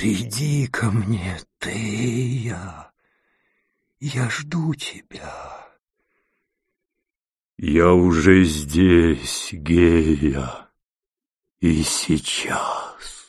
Приди ко мне, ты я. Я жду тебя. Я уже здесь, Гея, и сейчас.